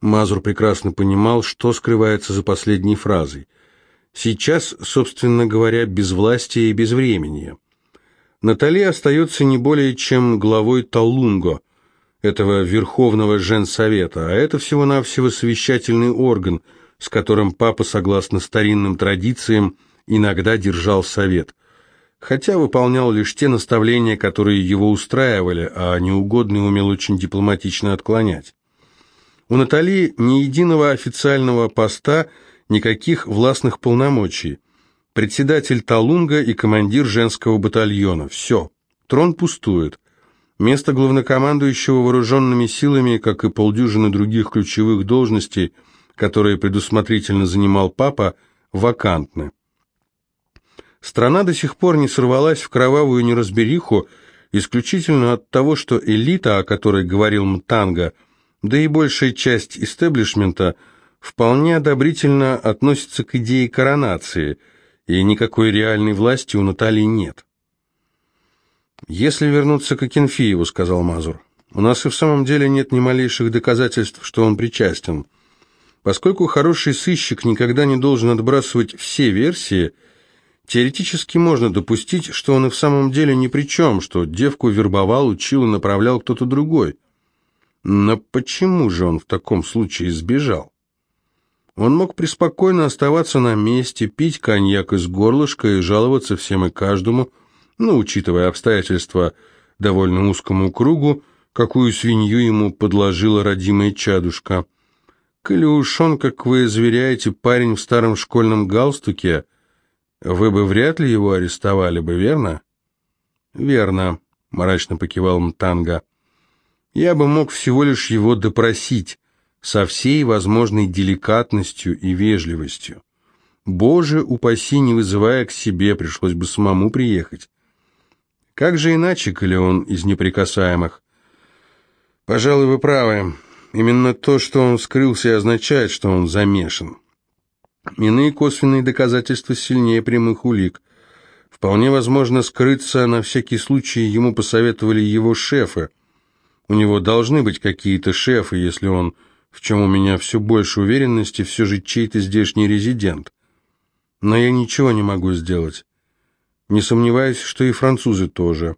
Мазур прекрасно понимал, что скрывается за последней фразой. Сейчас, собственно говоря, безвластие и безвременье. Натали остается не более чем главой Талунго, этого Верховного Женсовета, а это всего-навсего совещательный орган, с которым папа, согласно старинным традициям, иногда держал совет, хотя выполнял лишь те наставления, которые его устраивали, а неугодный умел очень дипломатично отклонять. У Натали ни единого официального поста, никаких властных полномочий. Председатель Талунга и командир женского батальона. Все. Трон пустует. Место главнокомандующего вооруженными силами, как и полдюжины других ключевых должностей, которые предусмотрительно занимал папа, вакантны. Страна до сих пор не сорвалась в кровавую неразбериху исключительно от того, что элита, о которой говорил Мтанга, да и большая часть истеблишмента вполне одобрительно относится к идее коронации, и никакой реальной власти у Натальи нет. «Если вернуться к Акинфееву», — сказал Мазур, — «у нас и в самом деле нет ни малейших доказательств, что он причастен. Поскольку хороший сыщик никогда не должен отбрасывать все версии, теоретически можно допустить, что он и в самом деле ни при чем, что девку вербовал, учил и направлял кто-то другой. Но почему же он в таком случае сбежал? Он мог преспокойно оставаться на месте, пить коньяк из горлышка и жаловаться всем и каждому, — но, учитывая обстоятельства довольно узкому кругу, какую свинью ему подложила родимая чадушка. Коли уж он, как вы заверяете, парень в старом школьном галстуке, вы бы вряд ли его арестовали бы, верно? Верно, мрачно покивал Мтанга. Я бы мог всего лишь его допросить со всей возможной деликатностью и вежливостью. Боже, упаси, не вызывая к себе, пришлось бы самому приехать. Как же иначе, коли он из неприкасаемых? Пожалуй, вы правы. Именно то, что он скрылся, означает, что он замешан. Иные косвенные доказательства сильнее прямых улик. Вполне возможно, скрыться на всякий случай ему посоветовали его шефы. У него должны быть какие-то шефы, если он, в чем у меня все больше уверенности, все же чей-то здешний резидент. Но я ничего не могу сделать. Не сомневаюсь, что и французы тоже.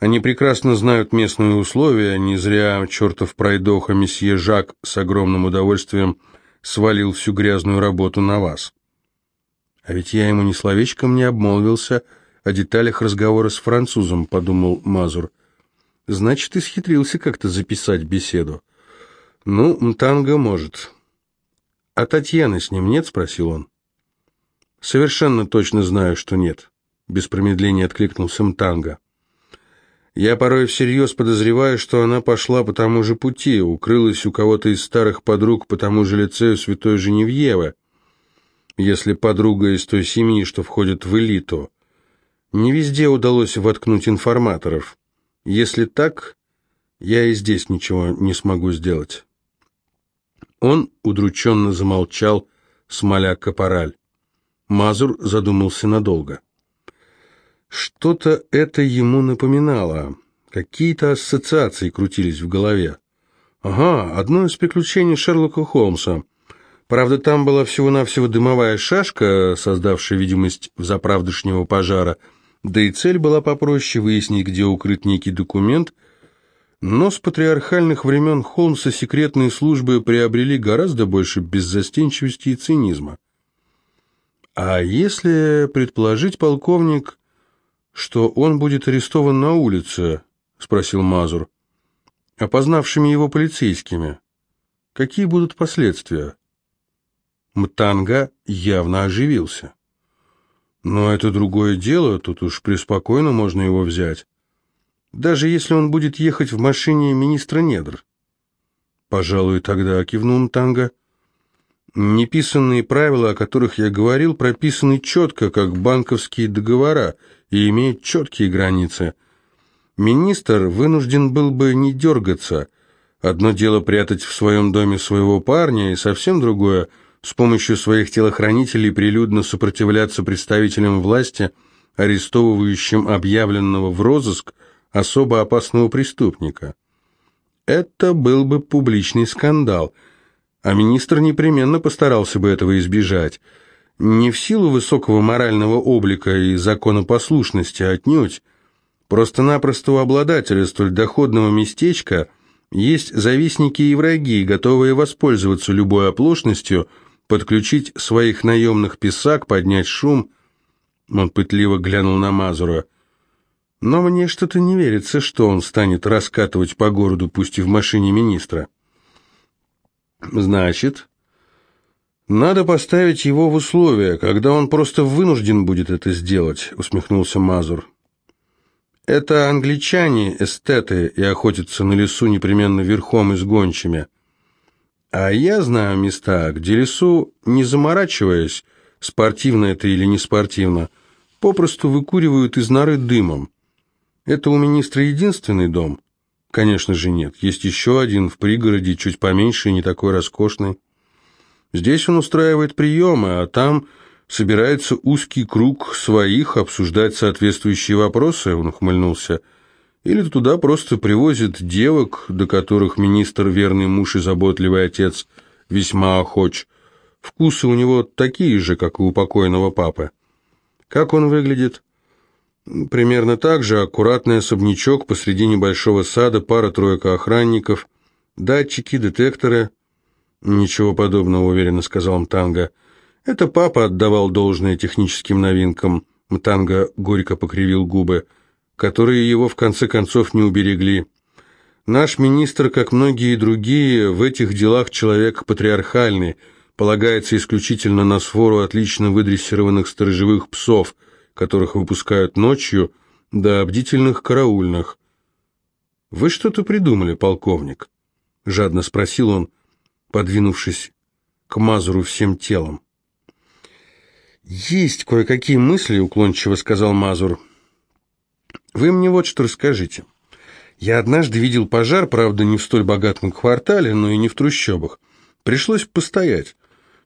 Они прекрасно знают местные условия, не зря чертов пройдоха месье Жак с огромным удовольствием свалил всю грязную работу на вас. А ведь я ему ни словечком не обмолвился о деталях разговора с французом, подумал Мазур. Значит, исхитрился как-то записать беседу. Ну, Мтанга может. А Татьяны с ним нет, спросил он. Совершенно точно знаю, что нет без промедления откликнулся Мтанга. Я порой всерьез подозреваю, что она пошла по тому же пути, укрылась у кого-то из старых подруг по тому же лицею Святой Женевьевы, если подруга из той семьи, что входит в элиту. Не везде удалось воткнуть информаторов. Если так, я и здесь ничего не смогу сделать. Он удрученно замолчал, смоля капораль. Мазур задумался надолго. Что-то это ему напоминало. Какие-то ассоциации крутились в голове. Ага, одно из приключений Шерлока Холмса. Правда, там была всего-навсего дымовая шашка, создавшая видимость взаправдышнего пожара, да и цель была попроще выяснить, где укрыт некий документ, но с патриархальных времен Холмса секретные службы приобрели гораздо больше беззастенчивости и цинизма. А если предположить, полковник, что он будет арестован на улице?» — спросил Мазур. «Опознавшими его полицейскими. Какие будут последствия?» Мтанга явно оживился. «Но это другое дело, тут уж преспокойно можно его взять. Даже если он будет ехать в машине министра недр». «Пожалуй, тогда», — кивнул Мтанга. Неписанные правила, о которых я говорил, прописаны четко, как банковские договора, и имеют четкие границы. Министр вынужден был бы не дергаться. Одно дело прятать в своем доме своего парня, и совсем другое – с помощью своих телохранителей прилюдно сопротивляться представителям власти, арестовывающим объявленного в розыск особо опасного преступника. Это был бы публичный скандал – А министр непременно постарался бы этого избежать. Не в силу высокого морального облика и законопослушности отнюдь. Просто-напросто у обладателя столь доходного местечка есть завистники и враги, готовые воспользоваться любой оплошностью, подключить своих наемных писак, поднять шум. Он пытливо глянул на Мазура. Но мне что-то не верится, что он станет раскатывать по городу, пусть и в машине министра. Значит, надо поставить его в условия, когда он просто вынужден будет это сделать, усмехнулся Мазур. Это англичане, эстеты, и охотятся на лесу непременно верхом и с гончими. А я знаю места, где лесу, не заморачиваясь, спортивно это или не спортивно, попросту выкуривают из норы дымом. Это у министра единственный дом? Конечно же нет. Есть еще один в пригороде, чуть поменьше и не такой роскошный. Здесь он устраивает приемы, а там собирается узкий круг своих обсуждать соответствующие вопросы, он ухмыльнулся. Или туда просто привозят девок, до которых министр, верный муж и заботливый отец, весьма охоч. Вкусы у него такие же, как и у покойного папы. Как он выглядит? Примерно так же аккуратный особнячок посреди небольшого сада, пара-тройка охранников, датчики, детекторы. Ничего подобного, уверенно сказал Мтанга. Это папа отдавал должное техническим новинкам. Мтанга горько покривил губы, которые его в конце концов не уберегли. Наш министр, как многие другие, в этих делах человек патриархальный, полагается исключительно на свору отлично выдрессированных сторожевых псов – которых выпускают ночью, до бдительных караульных. «Вы что-то придумали, полковник?» — жадно спросил он, подвинувшись к Мазуру всем телом. «Есть кое-какие мысли», — уклончиво сказал Мазур. «Вы мне вот что расскажите. Я однажды видел пожар, правда, не в столь богатом квартале, но и не в трущобах. Пришлось постоять.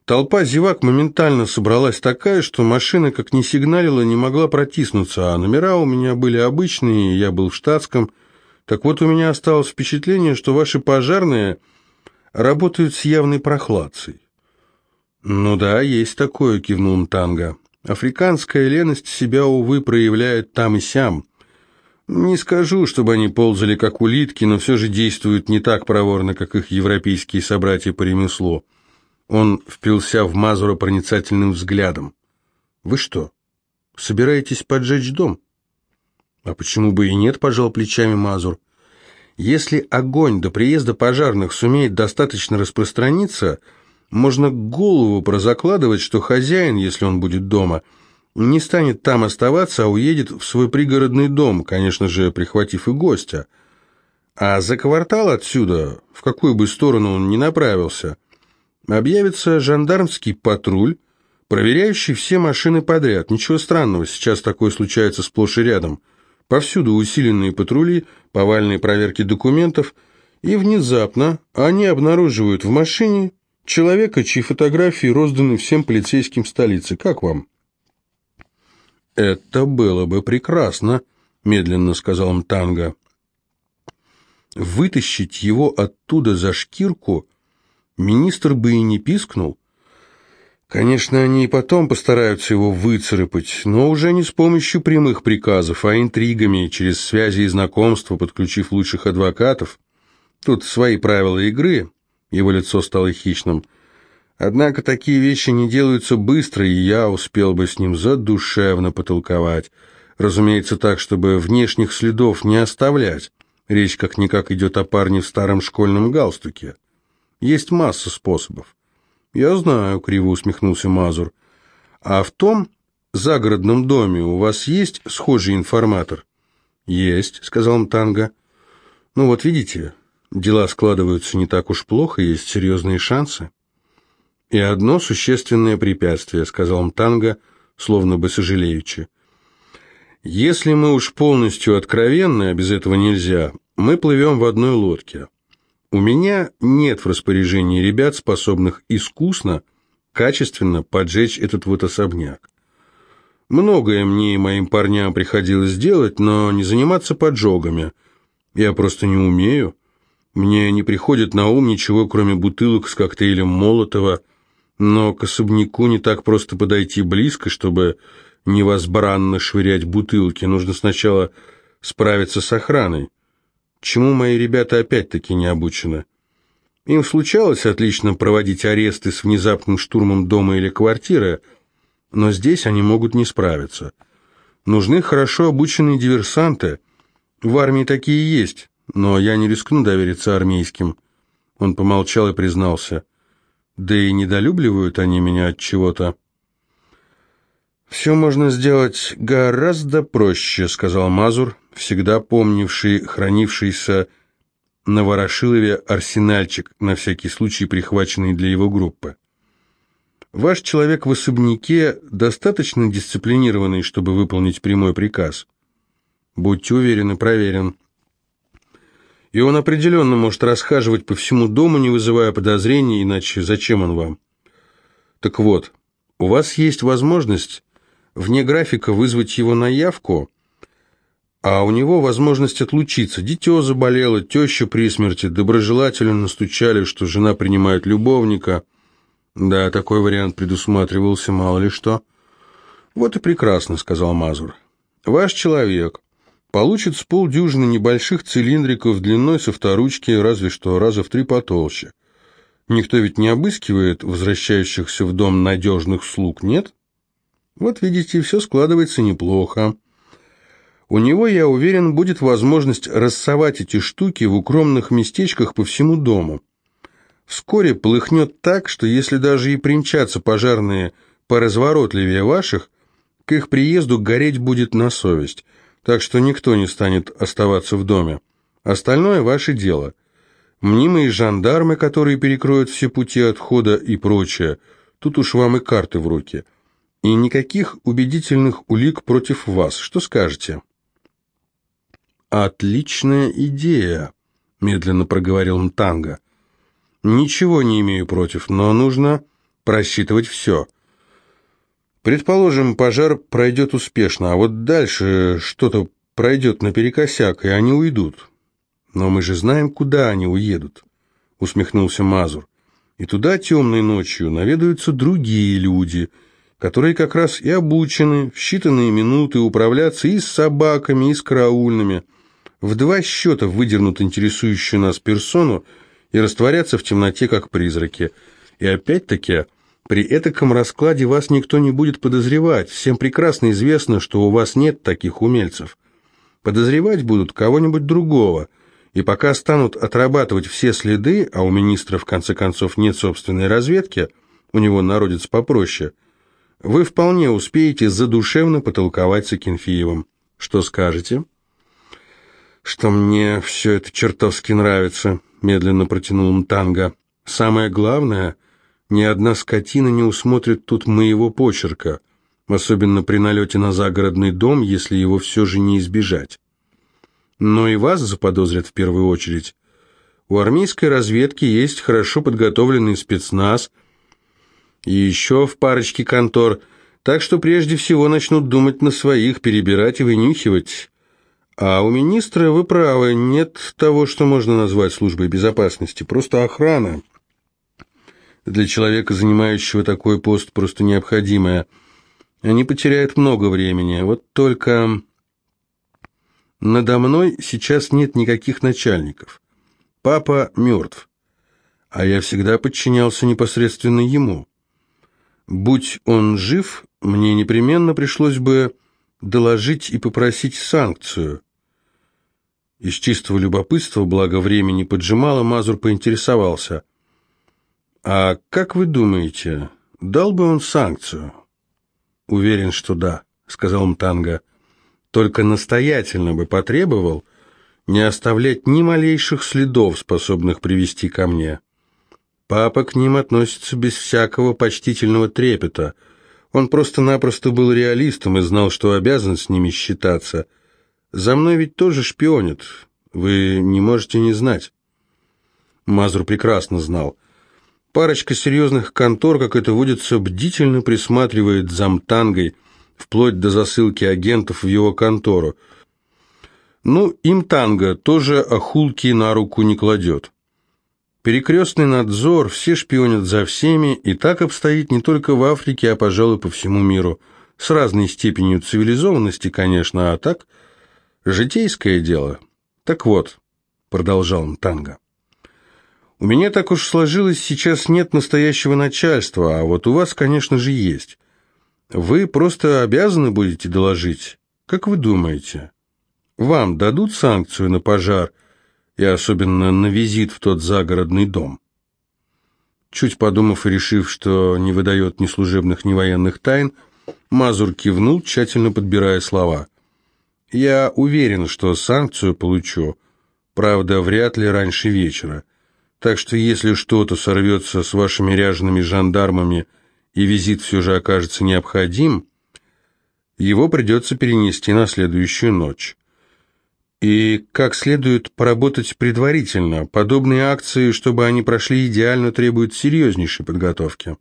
Толпа зевак моментально собралась такая, что машина, как ни сигналила, не могла протиснуться, а номера у меня были обычные, я был в штатском. Так вот, у меня осталось впечатление, что ваши пожарные работают с явной прохладцей. «Ну да, есть такое», — кивнул Мтанга. «Африканская леность себя, увы, проявляет там и сям. Не скажу, чтобы они ползали как улитки, но все же действуют не так проворно, как их европейские собратья по ремеслу». Он впился в Мазура проницательным взглядом. «Вы что, собираетесь поджечь дом?» «А почему бы и нет?» – пожал плечами Мазур. «Если огонь до приезда пожарных сумеет достаточно распространиться, можно голову прозакладывать, что хозяин, если он будет дома, не станет там оставаться, а уедет в свой пригородный дом, конечно же, прихватив и гостя. А за квартал отсюда, в какую бы сторону он ни направился – объявится жандармский патруль, проверяющий все машины подряд. Ничего странного, сейчас такое случается сплошь и рядом. Повсюду усиленные патрули, повальные проверки документов, и внезапно они обнаруживают в машине человека, чьи фотографии розданы всем полицейским столицы. Как вам? «Это было бы прекрасно», — медленно сказал Мтанга. «Вытащить его оттуда за шкирку Министр бы и не пискнул. Конечно, они и потом постараются его выцарапать, но уже не с помощью прямых приказов, а интригами, через связи и знакомства, подключив лучших адвокатов. Тут свои правила игры, его лицо стало хищным. Однако такие вещи не делаются быстро, и я успел бы с ним задушевно потолковать. Разумеется, так, чтобы внешних следов не оставлять. Речь как-никак идет о парне в старом школьном галстуке. Есть масса способов. Я знаю, криво усмехнулся Мазур. А в том загородном доме у вас есть схожий информатор? Есть, сказал Мтанга. Ну вот видите, дела складываются не так уж плохо, есть серьезные шансы. И одно существенное препятствие, сказал Мтанга, словно бы сожалеючи. Если мы уж полностью откровенны, а без этого нельзя, мы плывем в одной лодке. У меня нет в распоряжении ребят, способных искусно, качественно поджечь этот вот особняк. Многое мне и моим парням приходилось делать, но не заниматься поджогами. Я просто не умею. Мне не приходит на ум ничего, кроме бутылок с коктейлем Молотова, но к особняку не так просто подойти близко, чтобы невозбранно швырять бутылки. Нужно сначала справиться с охраной. Чему мои ребята опять-таки не обучены? Им случалось отлично проводить аресты с внезапным штурмом дома или квартиры, но здесь они могут не справиться. Нужны хорошо обученные диверсанты. В армии такие есть, но я не рискну довериться армейским. Он помолчал и признался. Да и недолюбливают они меня от чего-то. «Все можно сделать гораздо проще», — сказал Мазур, всегда помнивший хранившийся на Ворошилове арсенальчик, на всякий случай прихваченный для его группы. Ваш человек в особняке достаточно дисциплинированный, чтобы выполнить прямой приказ. Будьте уверены, проверен. И он определенно может расхаживать по всему дому, не вызывая подозрений, иначе зачем он вам? Так вот, у вас есть возможность вне графика вызвать его на явку, а у него возможность отлучиться. Дитё заболело, теща при смерти, доброжелательно настучали, что жена принимает любовника – да, такой вариант предусматривался, мало ли что. Вот и прекрасно, сказал Мазур. Ваш человек получит с полдюжины небольших цилиндриков длиной со вторучки, разве что раза в три потолще. Никто ведь не обыскивает возвращающихся в дом надежных слуг, нет? Вот видите, все складывается неплохо. У него, я уверен, будет возможность рассовать эти штуки в укромных местечках по всему дому. Вскоре полыхнет так, что если даже и примчатся пожарные поразворотливее ваших, к их приезду гореть будет на совесть, так что никто не станет оставаться в доме. Остальное ваше дело. Мнимые жандармы, которые перекроют все пути отхода и прочее, тут уж вам и карты в руки. И никаких убедительных улик против вас. Что скажете? «Отличная идея», — медленно проговорил Мтанга. Ничего не имею против, но нужно просчитывать все. Предположим, пожар пройдет успешно, а вот дальше что-то пройдет наперекосяк, и они уйдут. Но мы же знаем, куда они уедут, усмехнулся Мазур. И туда темной ночью наведаются другие люди, которые как раз и обучены в считанные минуты управляться и с собаками, и с караульными. В два счета выдернут интересующую нас персону, и растворяться в темноте, как призраки. И опять-таки, при этаком раскладе вас никто не будет подозревать. Всем прекрасно известно, что у вас нет таких умельцев. Подозревать будут кого-нибудь другого. И пока станут отрабатывать все следы, а у министра в конце концов нет собственной разведки, у него народец попроще, вы вполне успеете задушевно потолковать с Акинфеевым. Что скажете? Что мне все это чертовски нравится медленно протянул Мтанга. «Самое главное, ни одна скотина не усмотрит тут моего почерка, особенно при налете на загородный дом, если его все же не избежать. Но и вас заподозрят в первую очередь. У армейской разведки есть хорошо подготовленный спецназ, и еще в парочке контор, так что прежде всего начнут думать на своих, перебирать и вынюхивать». А у министра, вы правы, нет того, что можно назвать службой безопасности, просто охрана. Для человека, занимающего такой пост, просто необходимая. Они потеряют много времени. Вот только надо мной сейчас нет никаких начальников. Папа мертв, а я всегда подчинялся непосредственно ему. Будь он жив, мне непременно пришлось бы доложить и попросить санкцию. Из чистого любопытства, благо времени поджимало, Мазур поинтересовался. «А как вы думаете, дал бы он санкцию?» «Уверен, что да», — сказал Мтанга. «Только настоятельно бы потребовал не оставлять ни малейших следов, способных привести ко мне. Папа к ним относится без всякого почтительного трепета. Он просто-напросто был реалистом и знал, что обязан с ними считаться». За мной ведь тоже шпионят. Вы не можете не знать. Мазур прекрасно знал. Парочка серьезных контор, как это водится, бдительно присматривает за Мтангой, вплоть до засылки агентов в его контору. Ну, им танго тоже охулки на руку не кладет. Перекрестный надзор, все шпионят за всеми, и так обстоит не только в Африке, а, пожалуй, по всему миру. С разной степенью цивилизованности, конечно, а так житейское дело. Так вот, продолжал Танго. У меня так уж сложилось, сейчас нет настоящего начальства, а вот у вас, конечно же, есть. Вы просто обязаны будете доложить. Как вы думаете? Вам дадут санкцию на пожар и особенно на визит в тот загородный дом? Чуть подумав и решив, что не выдает ни служебных, ни военных тайн, Мазур кивнул, тщательно подбирая слова. «Я уверен, что санкцию получу, правда, вряд ли раньше вечера. Так что если что-то сорвется с вашими ряжеными жандармами и визит все же окажется необходим, его придется перенести на следующую ночь. И как следует поработать предварительно. Подобные акции, чтобы они прошли идеально, требуют серьезнейшей подготовки.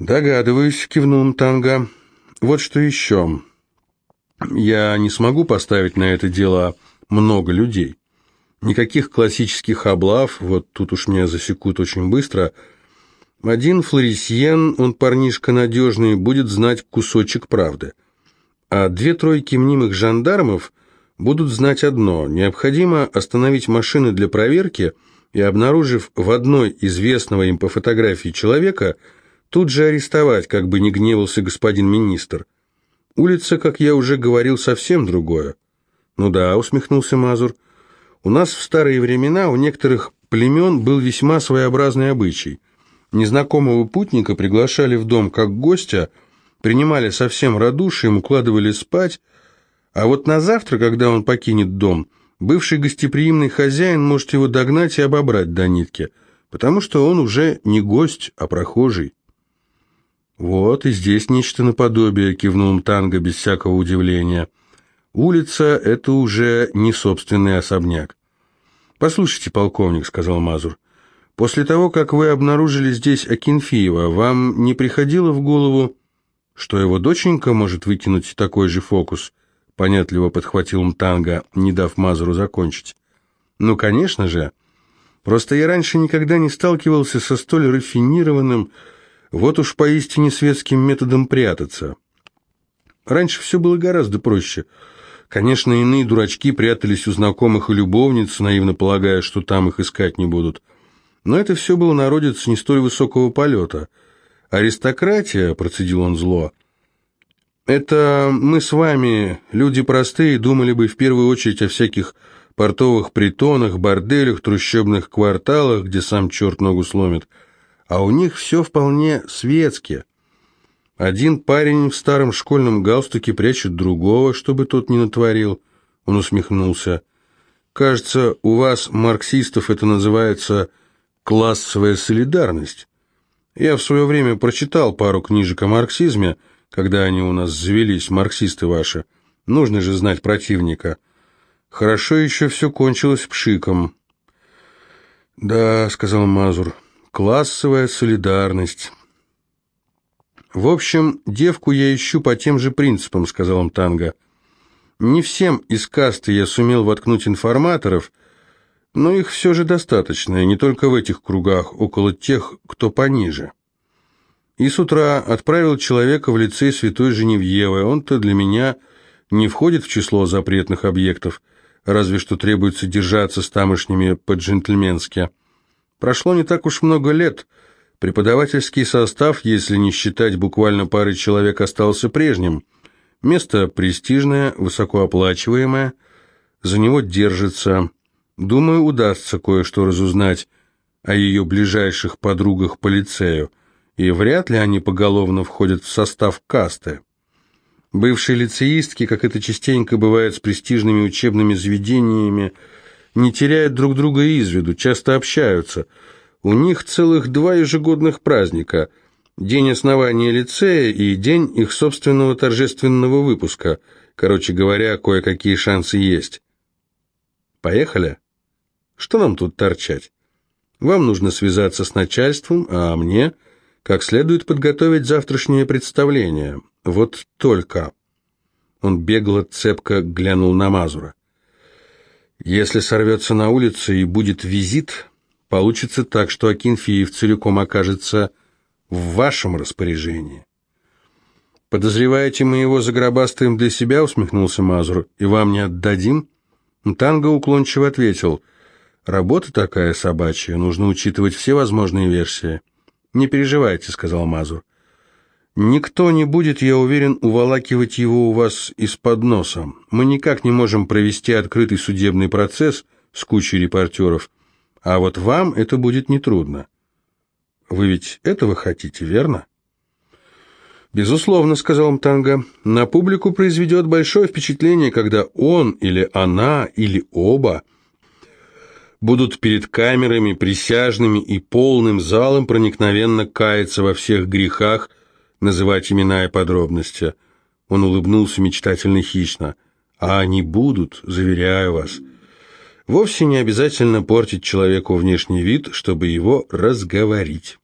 «Догадываюсь», — кивнул Танга. «Вот что еще. Я не смогу поставить на это дело много людей. Никаких классических облав, вот тут уж меня засекут очень быстро. Один флорисьен, он парнишка надежный, будет знать кусочек правды. А две тройки мнимых жандармов будут знать одно. Необходимо остановить машины для проверки и, обнаружив в одной известного им по фотографии человека, тут же арестовать, как бы не гневался господин министр. Улица, как я уже говорил, совсем другое. Ну да, усмехнулся Мазур. У нас в старые времена у некоторых племен был весьма своеобразный обычай. Незнакомого путника приглашали в дом как гостя, принимали совсем радушием, укладывали спать, а вот на завтра, когда он покинет дом, бывший гостеприимный хозяин может его догнать и обобрать до нитки, потому что он уже не гость, а прохожий. «Вот и здесь нечто наподобие», — кивнул Мтанга без всякого удивления. «Улица — это уже не собственный особняк». «Послушайте, полковник», — сказал Мазур, — «после того, как вы обнаружили здесь Акинфиева, вам не приходило в голову, что его доченька может вытянуть такой же фокус?» — понятливо подхватил Мтанга, не дав Мазуру закончить. «Ну, конечно же. Просто я раньше никогда не сталкивался со столь рафинированным, вот уж поистине светским методом прятаться. Раньше все было гораздо проще. Конечно, иные дурачки прятались у знакомых и любовниц, наивно полагая, что там их искать не будут. Но это все было народец не столь высокого полета. «Аристократия», — процедил он зло, — «это мы с вами, люди простые, думали бы в первую очередь о всяких портовых притонах, борделях, трущобных кварталах, где сам черт ногу сломит» а у них все вполне светски. Один парень в старом школьном галстуке прячет другого, чтобы тот не натворил. Он усмехнулся. Кажется, у вас, марксистов, это называется классовая солидарность. Я в свое время прочитал пару книжек о марксизме, когда они у нас завелись, марксисты ваши. Нужно же знать противника. Хорошо еще все кончилось пшиком. «Да», — сказал Мазур, Классовая солидарность. В общем, девку я ищу по тем же принципам, сказал он Танго. Не всем из касты я сумел воткнуть информаторов, но их все же достаточно, и не только в этих кругах, около тех, кто пониже. И с утра отправил человека в лицей Святой Женевьевы. Он-то для меня не входит в число запретных объектов, разве что требуется держаться с тамошними по-джентльменски. Прошло не так уж много лет. Преподавательский состав, если не считать буквально пары человек, остался прежним. Место престижное, высокооплачиваемое, за него держится. Думаю, удастся кое-что разузнать о ее ближайших подругах по лицею, и вряд ли они поголовно входят в состав касты. Бывшие лицеистки, как это частенько бывает с престижными учебными заведениями, не теряют друг друга из виду, часто общаются. У них целых два ежегодных праздника – День основания лицея и день их собственного торжественного выпуска. Короче говоря, кое-какие шансы есть. Поехали? Что нам тут торчать? Вам нужно связаться с начальством, а мне как следует подготовить завтрашнее представление. Вот только... Он бегло, цепко глянул на Мазура. «Если сорвется на улице и будет визит, получится так, что Акинфеев целиком окажется в вашем распоряжении». «Подозреваете, мы его загробастаем для себя?» — усмехнулся Мазур. «И вам не отдадим?» Танго уклончиво ответил. «Работа такая собачья, нужно учитывать все возможные версии». «Не переживайте», — сказал Мазур. Никто не будет, я уверен, уволакивать его у вас из-под носа. Мы никак не можем провести открытый судебный процесс с кучей репортеров, а вот вам это будет нетрудно. Вы ведь этого хотите, верно? Безусловно, сказал Мтанга, на публику произведет большое впечатление, когда он или она или оба будут перед камерами, присяжными и полным залом проникновенно каяться во всех грехах, называть имена и подробности. Он улыбнулся мечтательно хищно. А они будут, заверяю вас. Вовсе не обязательно портить человеку внешний вид, чтобы его разговорить.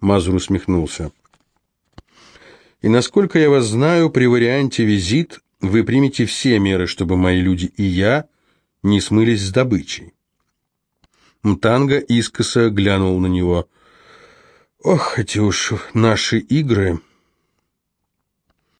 Мазур усмехнулся. И насколько я вас знаю, при варианте визит вы примете все меры, чтобы мои люди и я не смылись с добычей. Мтанга искоса глянул на него. «Ох, эти уж наши игры!»